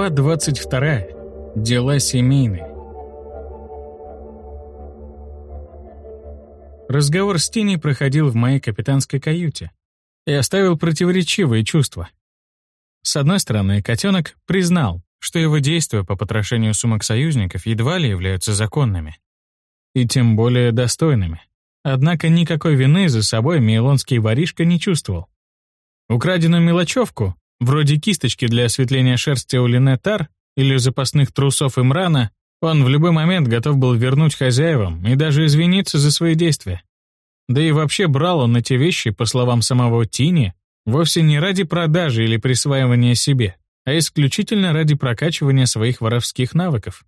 Глава 22. Дела семейные. Разговор с Тиней проходил в моей капитанской каюте и оставил противоречивые чувства. С одной стороны, котенок признал, что его действия по потрошению сумок союзников едва ли являются законными. И тем более достойными. Однако никакой вины за собой мейлонский воришка не чувствовал. Украденную мелочевку, вроде кисточки для осветления шерсти у Линетар или запасных трусов Имрана, он в любой момент готов был вернуть хозяевам и даже извиниться за свои действия. Да и вообще брал он эти вещи, по словам самого Тини, вовсе не ради продажи или присваивания себе, а исключительно ради прокачивания своих воровских навыков.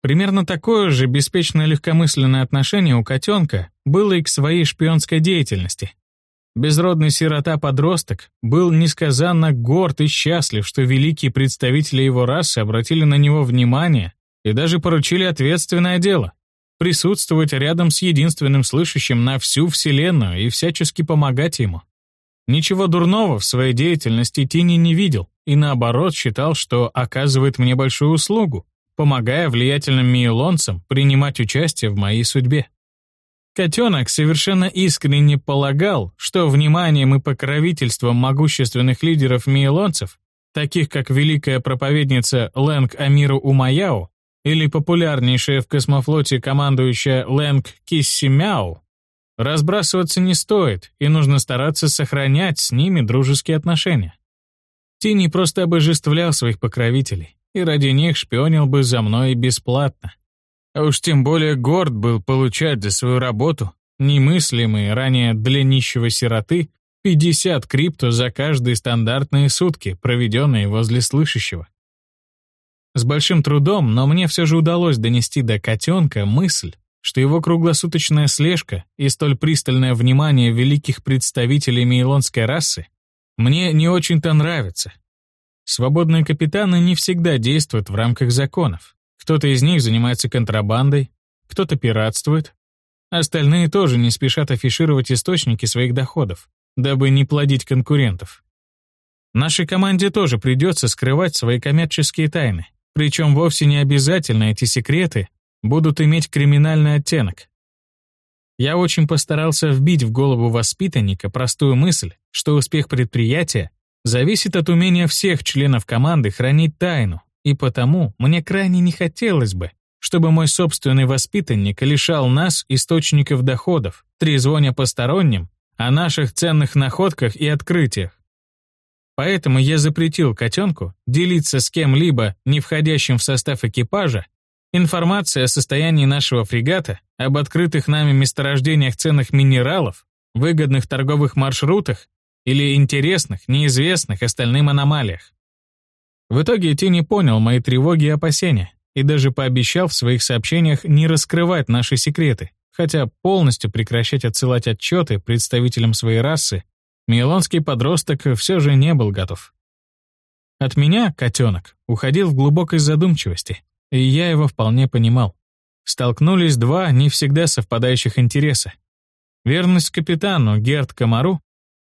Примерно такое же беспечное легкомысленное отношение у котенка было и к своей шпионской деятельности. Безродный сирота-подросток был несказанно горд и счастлив, что великие представители его расы обратили на него внимание и даже поручили ответственное дело — присутствовать рядом с единственным слышащим на всю Вселенную и всячески помогать ему. Ничего дурного в своей деятельности Тини не видел и наоборот считал, что оказывает мне большую услугу, помогая влиятельным миелонцам принимать участие в моей судьбе. Котенок совершенно искренне полагал, что вниманием и покровительством могущественных лидеров миелонцев, таких как великая проповедница Лэнг Амиру Умаяо или популярнейшая в космофлоте командующая Лэнг Киссимяо, Разбрасываться не стоит, и нужно стараться сохранять с ними дружеские отношения. Тини просто обожествлял своих покровителей, и ради них шпионил бы за мной бесплатно. А уж тем более горд был получать за свою работу немыслимые ранее для нищего сироты 50 крипто за каждые стандартные сутки, проведенные возле слышащего. С большим трудом, но мне все же удалось донести до котенка мысль, что его круглосуточная слежка и столь пристальное внимание великих представителей мейлонской расы мне не очень-то нравится. Свободные капитаны не всегда действуют в рамках законов. Кто-то из них занимается контрабандой, кто-то пиратствует. Остальные тоже не спешат афишировать источники своих доходов, дабы не плодить конкурентов. Нашей команде тоже придется скрывать свои коммерческие тайны, причем вовсе не обязательно эти секреты будут иметь криминальный оттенок. Я очень постарался вбить в голову воспитанника простую мысль, что успех предприятия зависит от умения всех членов команды хранить тайну, и потому мне крайне не хотелось бы, чтобы мой собственный воспитанник лишал нас источников доходов, трезвоня посторонним о наших ценных находках и открытиях. Поэтому я запретил котенку делиться с кем-либо, не входящим в состав экипажа, Информация о состоянии нашего фрегата, об открытых нами месторождениях ценных минералов, выгодных торговых маршрутах или интересных, неизвестных остальным аномалиях. В итоге Ти понял мои тревоги и опасения и даже пообещал в своих сообщениях не раскрывать наши секреты, хотя полностью прекращать отсылать отчеты представителям своей расы милонский подросток все же не был готов. От меня, котенок, уходил в глубокой задумчивости, и я его вполне понимал. Столкнулись два не всегда совпадающих интереса. Верность капитану Герт Комару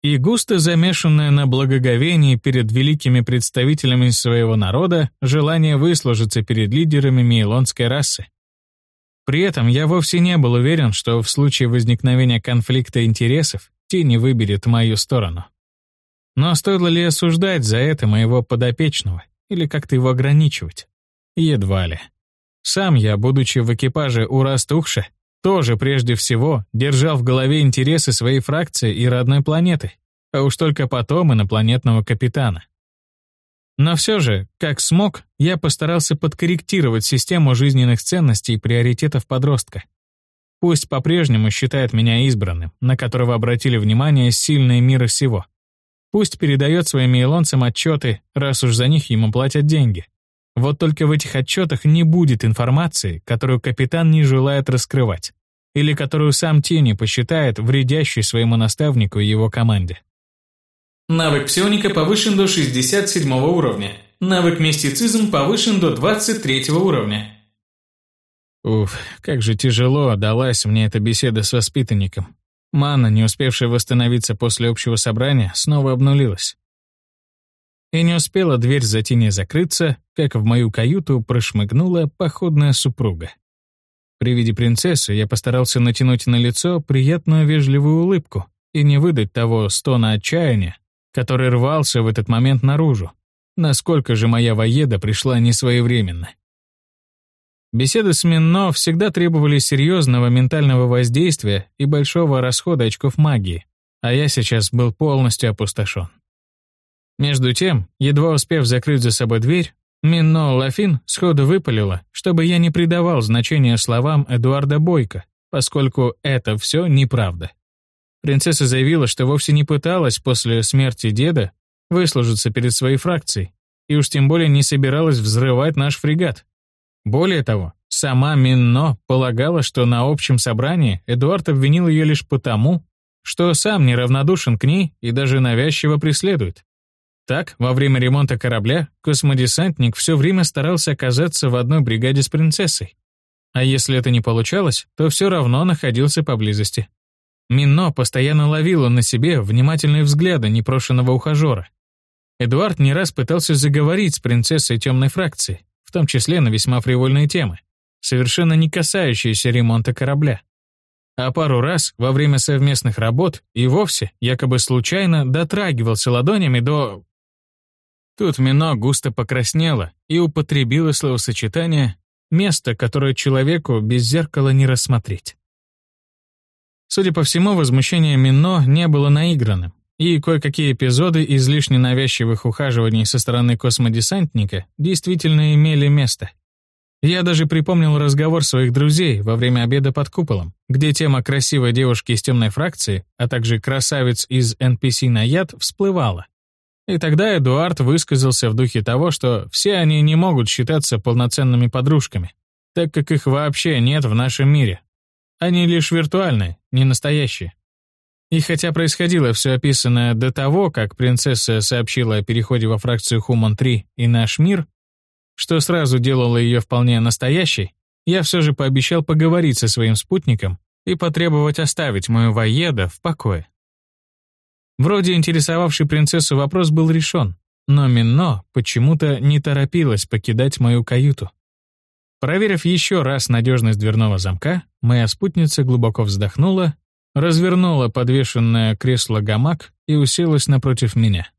и густо замешанное на благоговении перед великими представителями своего народа желание выслужиться перед лидерами мейлонской расы. При этом я вовсе не был уверен, что в случае возникновения конфликта интересов Тени выберет мою сторону. Но стоило ли осуждать за это моего подопечного или как-то его ограничивать? Едва ли. Сам я, будучи в экипаже у Растухша, тоже прежде всего держал в голове интересы своей фракции и родной планеты, а уж только потом инопланетного капитана. Но все же, как смог, я постарался подкорректировать систему жизненных ценностей и приоритетов подростка. Пусть по-прежнему считает меня избранным, на которого обратили внимание сильные мира всего. Пусть передает своим мейлонцам отчеты, раз уж за них ему платят деньги. Вот только в этих отчетах не будет информации, которую капитан не желает раскрывать, или которую сам Тени посчитает вредящей своему наставнику и его команде. Навык псионика повышен до 67 уровня. Навык мистицизм повышен до 23 уровня. Уф, как же тяжело далась мне эта беседа с воспитанником. Мана, не успевшая восстановиться после общего собрания, снова обнулилась. И не успела дверь за тени закрыться, как в мою каюту прошмыгнула походная супруга. При виде принцессы я постарался натянуть на лицо приятную вежливую улыбку и не выдать того стона отчаяния, который рвался в этот момент наружу. Насколько же моя воеда пришла несвоевременно. Беседы с Минно всегда требовали серьезного ментального воздействия и большого расхода очков магии, а я сейчас был полностью опустошен. Между тем, едва успев закрыть за собой дверь, Минно Лафин сходу выпалила, чтобы я не придавал значения словам Эдуарда Бойко, поскольку это все неправда. Принцесса заявила, что вовсе не пыталась после смерти деда выслужиться перед своей фракцией, и уж тем более не собиралась взрывать наш фрегат. Более того, сама Минно полагала, что на общем собрании Эдуард обвинил ее лишь потому, что сам неравнодушен к ней и даже навязчиво преследует. Так, во время ремонта корабля космодесантник все время старался оказаться в одной бригаде с принцессой. А если это не получалось, то все равно находился поблизости. Минно постоянно ловила на себе внимательные взгляды непрошенного ухажера. Эдуард не раз пытался заговорить с принцессой темной фракции, в том числе на весьма фривольные темы, совершенно не касающиеся ремонта корабля. А пару раз во время совместных работ и вовсе якобы случайно дотрагивался ладонями до... Тут Мино густо покраснело и употребило словосочетание «место, которое человеку без зеркала не рассмотреть». Судя по всему, возмущение Мино не было наигранным и кое-какие эпизоды излишне навязчивых ухаживаний со стороны космодесантника действительно имели место. Я даже припомнил разговор своих друзей во время обеда под куполом, где тема красивой девушки из темной фракции, а также красавец из NPC на яд всплывала. И тогда Эдуард высказался в духе того, что все они не могут считаться полноценными подружками, так как их вообще нет в нашем мире. Они лишь виртуальные, не настоящие. И хотя происходило все описанное до того, как принцесса сообщила о переходе во фракцию Хуман-3 и наш мир, что сразу делало ее вполне настоящей, я все же пообещал поговорить со своим спутником и потребовать оставить мою воеда в покое. Вроде интересовавший принцессу вопрос был решен, но Минно почему-то не торопилась покидать мою каюту. Проверив еще раз надежность дверного замка, моя спутница глубоко вздохнула развернула подвешенное кресло-гамак и уселась напротив меня.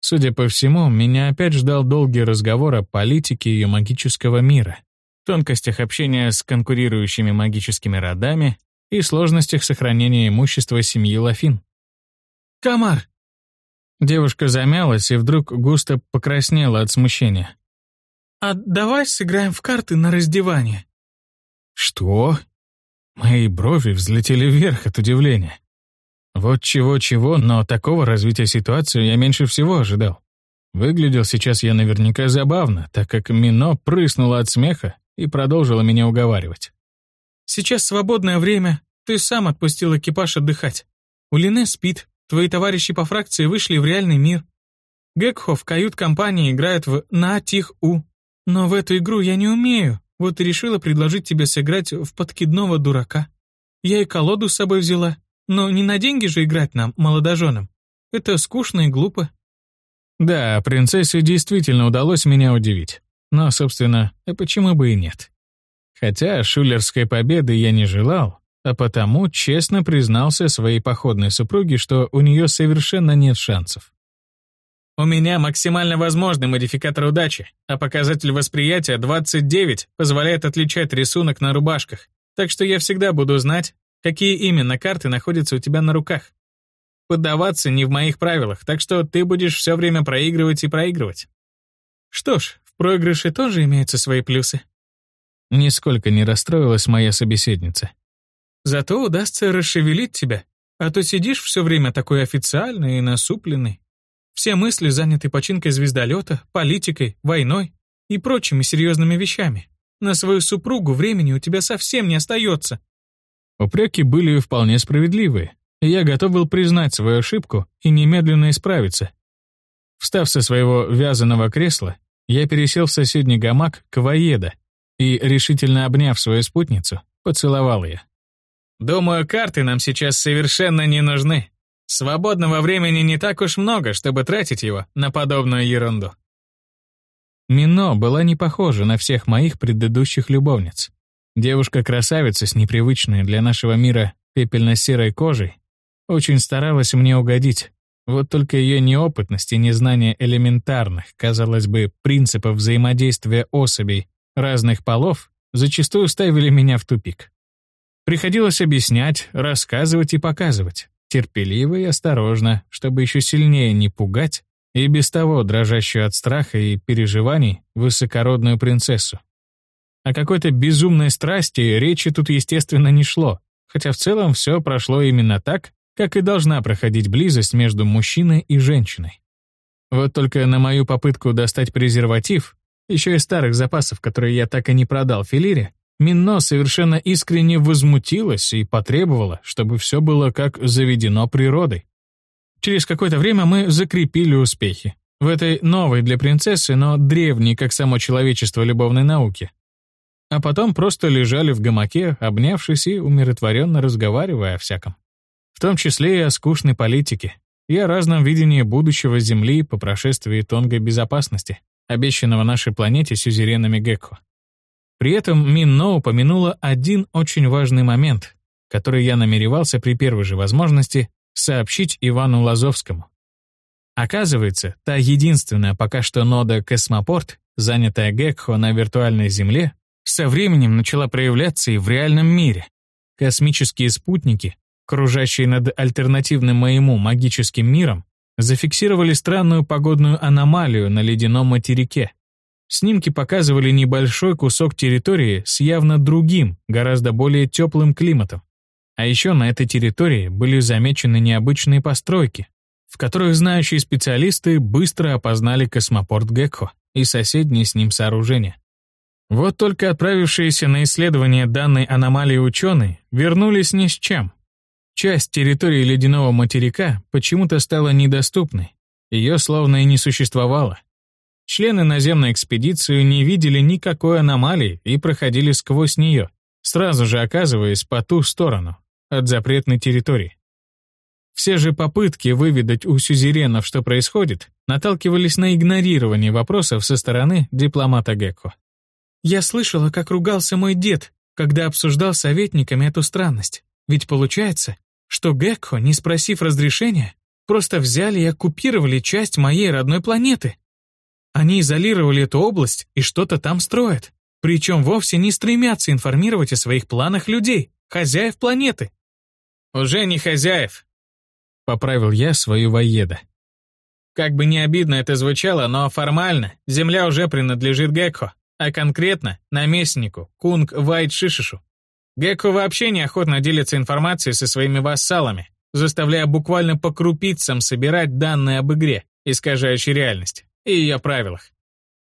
Судя по всему, меня опять ждал долгий разговор о политике ее магического мира, тонкостях общения с конкурирующими магическими родами и сложностях сохранения имущества семьи Лафин. «Комар!» Девушка замялась и вдруг густо покраснела от смущения. «А давай сыграем в карты на раздевание». «Что?» Мои брови взлетели вверх от удивления. Вот чего-чего, но такого развития ситуации я меньше всего ожидал. Выглядел сейчас я наверняка забавно, так как Мино прыснула от смеха и продолжила меня уговаривать. «Сейчас свободное время. Ты сам отпустил экипаж отдыхать. Улине спит, твои товарищи по фракции вышли в реальный мир. Гекхо в кают-компании играет в «На-Тих-У». Но в эту игру я не умею. Вот и решила предложить тебе сыграть в подкидного дурака. Я и колоду с собой взяла, но не на деньги же играть нам, молодоженам. Это скучно и глупо». Да, принцессе действительно удалось меня удивить. Но, собственно, а почему бы и нет? Хотя шулерской победы я не желал, а потому честно признался своей походной супруге, что у нее совершенно нет шансов. У меня максимально возможный модификатор удачи, а показатель восприятия 29 позволяет отличать рисунок на рубашках, так что я всегда буду знать, какие именно карты находятся у тебя на руках. Поддаваться не в моих правилах, так что ты будешь все время проигрывать и проигрывать. Что ж, в проигрыше тоже имеются свои плюсы. Нисколько не расстроилась моя собеседница. Зато удастся расшевелить тебя, а то сидишь все время такой официальный и насупленный. Все мысли заняты починкой звездолета, политикой, войной и прочими серьезными вещами. На свою супругу времени у тебя совсем не остается. Упреки были вполне справедливые, и я готов был признать свою ошибку и немедленно исправиться. Встав со своего вязаного кресла, я пересел в соседний гамак к Воеда и, решительно обняв свою спутницу, поцеловал ее. «Думаю, карты нам сейчас совершенно не нужны. Свободного времени не так уж много, чтобы тратить его на подобную ерунду. Мино была не похожа на всех моих предыдущих любовниц. Девушка-красавица с непривычной для нашего мира пепельно-серой кожей очень старалась мне угодить. Вот только ее неопытность и незнание элементарных, казалось бы, принципов взаимодействия особей разных полов зачастую ставили меня в тупик. Приходилось объяснять, рассказывать и показывать, терпеливо и осторожно, чтобы еще сильнее не пугать и без того дрожащую от страха и переживаний высокородную принцессу. О какой-то безумной страсти речи тут, естественно, не шло, хотя в целом все прошло именно так, как и должна проходить близость между мужчиной и женщиной. Вот только на мою попытку достать презерватив, еще из старых запасов, которые я так и не продал Филире, Минно совершенно искренне возмутилась и потребовала, чтобы все было как заведено природой. Через какое-то время мы закрепили успехи. В этой новой для принцессы, но древней, как само человечество любовной науки. А потом просто лежали в гамаке, обнявшись и умиротворенно разговаривая о всяком. В том числе и о скучной политике, и о разном видении будущего Земли по прошествии тонкой безопасности, обещанного нашей планете сюзеренами Гекко. При этом Минно упомянула один очень важный момент, который я намеревался при первой же возможности сообщить Ивану Лазовскому. Оказывается, та единственная пока что нода «Космопорт», занятая Гекхо на виртуальной Земле, со временем начала проявляться и в реальном мире. Космические спутники, кружащие над альтернативным моему магическим миром, зафиксировали странную погодную аномалию на ледяном материке, Снимки показывали небольшой кусок территории с явно другим, гораздо более теплым климатом. А еще на этой территории были замечены необычные постройки, в которых знающие специалисты быстро опознали космопорт Гекко и соседние с ним сооружения. Вот только отправившиеся на исследование данной аномалии ученые вернулись ни с чем. Часть территории ледяного материка почему-то стала недоступной, ее словно и не существовало. Члены наземной экспедиции не видели никакой аномалии и проходили сквозь нее, сразу же оказываясь по ту сторону, от запретной территории. Все же попытки выведать у сюзеренов, что происходит, наталкивались на игнорирование вопросов со стороны дипломата Гекко. «Я слышала, как ругался мой дед, когда обсуждал советниками эту странность. Ведь получается, что Гекко, не спросив разрешения, просто взяли и оккупировали часть моей родной планеты. Они изолировали эту область и что-то там строят. Причем вовсе не стремятся информировать о своих планах людей, хозяев планеты. «Уже не хозяев», — поправил я свою воеда. Как бы не обидно это звучало, но формально Земля уже принадлежит Гекко, а конкретно наместнику Кунг Вайт Шишишу. Гекко вообще неохотно делится информацией со своими вассалами, заставляя буквально по крупицам собирать данные об игре, искажающей реальность и ее правилах.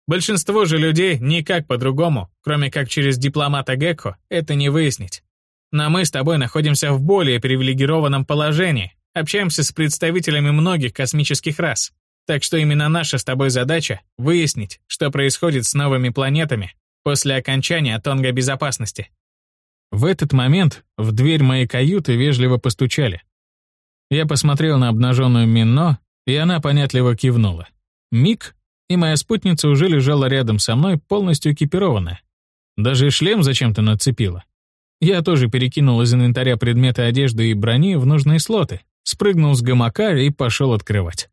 Большинство же людей никак по-другому, кроме как через дипломата Гекко, это не выяснить. Но мы с тобой находимся в более привилегированном положении, общаемся с представителями многих космических рас. Так что именно наша с тобой задача — выяснить, что происходит с новыми планетами после окончания тонга безопасности. В этот момент в дверь моей каюты вежливо постучали. Я посмотрел на обнаженную Минно, и она понятливо кивнула. Миг, и моя спутница уже лежала рядом со мной, полностью экипированная. Даже шлем зачем-то нацепила. Я тоже перекинул из инвентаря предметы одежды и брони в нужные слоты, спрыгнул с гамака и пошел открывать.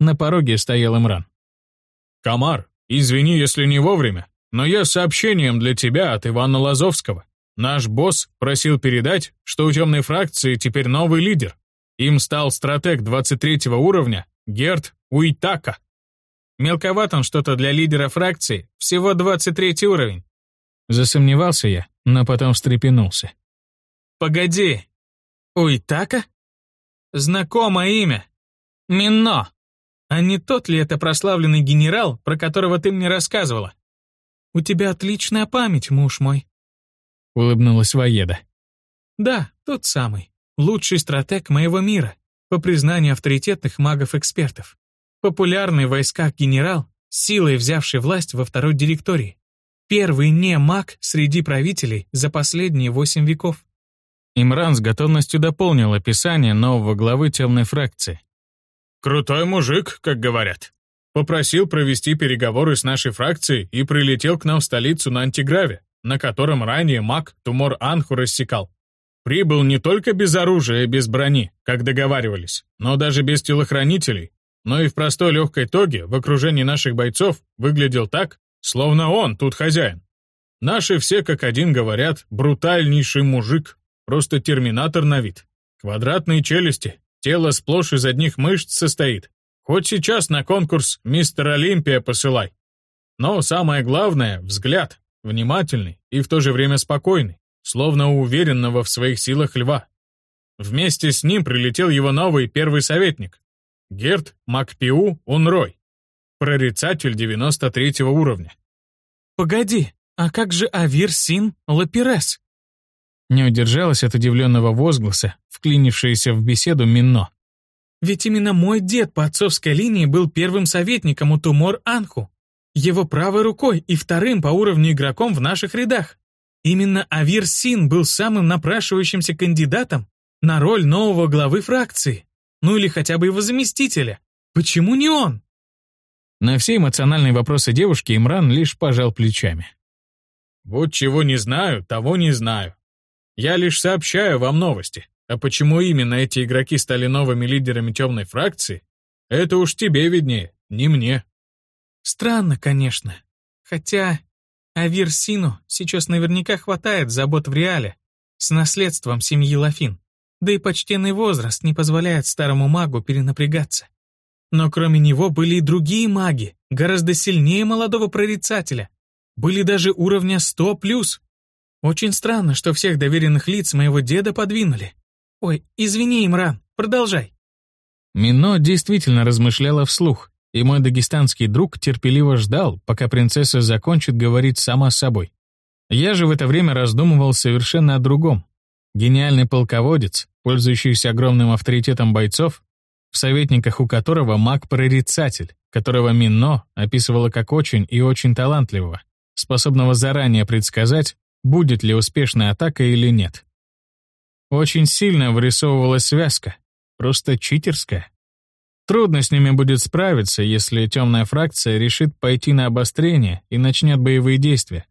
На пороге стоял Имран. «Комар, извини, если не вовремя, но я с сообщением для тебя от Ивана Лазовского. Наш босс просил передать, что у темной фракции теперь новый лидер. Им стал стратег 23 уровня Герт Уитака. Мелковат он что-то для лидера фракции, всего 23 уровень. Засомневался я, но потом встрепенулся. Погоди. Уитака? Знакомое имя. Минно. А не тот ли это прославленный генерал, про которого ты мне рассказывала? У тебя отличная память, муж мой. Улыбнулась Воеда. Да, тот самый. Лучший стратег моего мира, по признанию авторитетных магов-экспертов. Популярный в войсках генерал, силой взявший власть во второй директории. Первый не маг среди правителей за последние восемь веков. Имран с готовностью дополнил описание нового главы темной фракции. «Крутой мужик, как говорят. Попросил провести переговоры с нашей фракцией и прилетел к нам в столицу на антиграве, на котором ранее маг Тумор Анху рассекал. Прибыл не только без оружия и без брони, как договаривались, но даже без телохранителей, но и в простой легкой тоге в окружении наших бойцов выглядел так, словно он тут хозяин. Наши все как один говорят, брутальнейший мужик, просто терминатор на вид. Квадратные челюсти, тело сплошь из одних мышц состоит. Хоть сейчас на конкурс «Мистер Олимпия» посылай. Но самое главное — взгляд, внимательный и в то же время спокойный, словно уверенного в своих силах льва. Вместе с ним прилетел его новый первый советник, Герт Макпиу Унрой, прорицатель 93 уровня. «Погоди, а как же Авир Син Лапирес?» Не удержалась от удивленного возгласа, вклинившаяся в беседу Минно. «Ведь именно мой дед по отцовской линии был первым советником у Тумор Анху, его правой рукой и вторым по уровню игроком в наших рядах. Именно Авир Син был самым напрашивающимся кандидатом на роль нового главы фракции, ну или хотя бы его заместителя. Почему не он?» На все эмоциональные вопросы девушки Имран лишь пожал плечами. Вот чего не знаю, того не знаю. Я лишь сообщаю вам новости. А почему именно эти игроки стали новыми лидерами темной фракции, это уж тебе виднее, не мне. Странно, конечно. Хотя Авир Сину сейчас наверняка хватает забот в реале с наследством семьи Лафин. Да и почтенный возраст не позволяет старому магу перенапрягаться. Но кроме него были и другие маги, гораздо сильнее молодого прорицателя, были даже уровня 100+. Очень странно, что всех доверенных лиц моего деда подвинули. Ой, извини, Имран, продолжай. Мино действительно размышляла вслух, и мой дагестанский друг терпеливо ждал, пока принцесса закончит говорить сама собой. Я же в это время раздумывал совершенно о другом. Гениальный полководец, пользующийся огромным авторитетом бойцов, в советниках у которого маг-прорицатель, которого Мино описывала как очень и очень талантливого способного заранее предсказать, будет ли успешная атака или нет. Очень сильно вырисовывалась связка, просто читерская. Трудно с ними будет справиться, если темная фракция решит пойти на обострение и начнет боевые действия.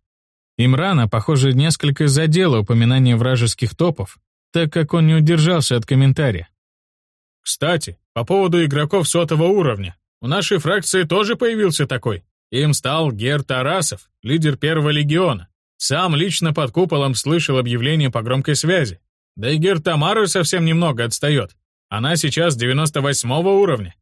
Имрана, похоже, несколько задело упоминание вражеских топов, так как он не удержался от комментария. «Кстати, по поводу игроков сотого уровня. У нашей фракции тоже появился такой. Им стал Гер Тарасов, лидер первого легиона. Сам лично под куполом слышал объявление по громкой связи. Да и Гер Тамара совсем немного отстает. Она сейчас 98 уровня.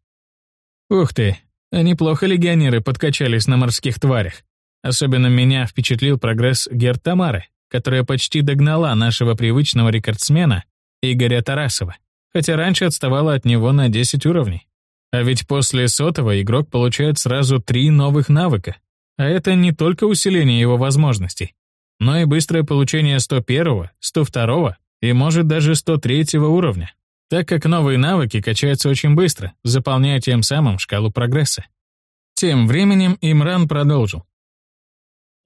Ух ты, неплохо легионеры подкачались на морских тварях. Особенно меня впечатлил прогресс Гер Тамары, которая почти догнала нашего привычного рекордсмена Игоря Тарасова, хотя раньше отставала от него на 10 уровней. А ведь после сотого игрок получает сразу три новых навыка. А это не только усиление его возможностей, но и быстрое получение 101, 102 и может даже 103 уровня, так как новые навыки качаются очень быстро, заполняя тем самым шкалу прогресса. Тем временем Имран продолжил.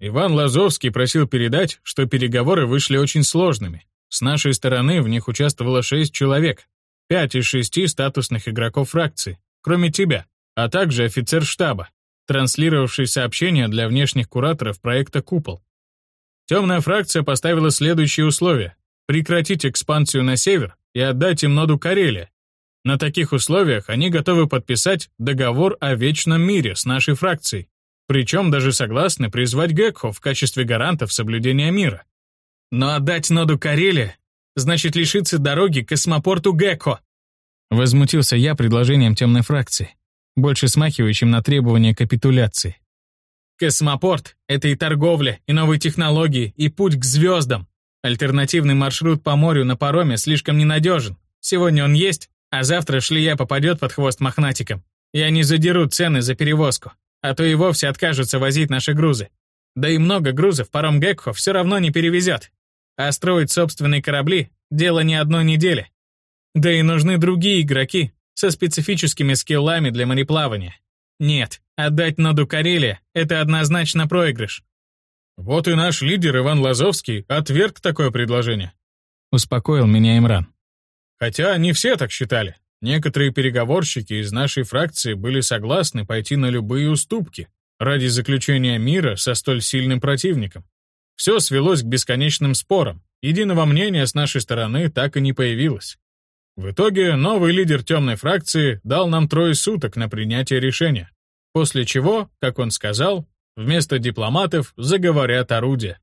Иван Лазовский просил передать, что переговоры вышли очень сложными. С нашей стороны в них участвовало шесть человек, пять из шести статусных игроков фракции, кроме тебя, а также офицер штаба, транслировавший сообщения для внешних кураторов проекта «Купол». Темная фракция поставила следующие условия. Прекратить экспансию на север и отдать им ноду Карелия. На таких условиях они готовы подписать договор о вечном мире с нашей фракцией. Причем даже согласны призвать Гекхо в качестве гарантов соблюдения мира. Но отдать ноду Карелия значит лишиться дороги к космопорту Гекхо. Возмутился я предложением темной фракции, больше смахивающим на требование капитуляции. Космопорт — это и торговля, и новые технологии, и путь к звездам. Альтернативный маршрут по морю на пароме слишком ненадежен. Сегодня он есть, а завтра шлия попадет под хвост мохнатикам. И они задерут цены за перевозку, а то и вовсе откажутся возить наши грузы. Да и много грузов паром Гекхо все равно не перевезет. А строить собственные корабли — дело не одной недели. Да и нужны другие игроки со специфическими скиллами для мореплавания. Нет, отдать ноду Карелия — это однозначно проигрыш. Вот и наш лидер Иван Лазовский отверг такое предложение. — успокоил меня Имран. Хотя не все так считали. Некоторые переговорщики из нашей фракции были согласны пойти на любые уступки ради заключения мира со столь сильным противником. Все свелось к бесконечным спорам. Единого мнения с нашей стороны так и не появилось. В итоге новый лидер темной фракции дал нам трое суток на принятие решения, после чего, как он сказал, вместо дипломатов заговорят орудия.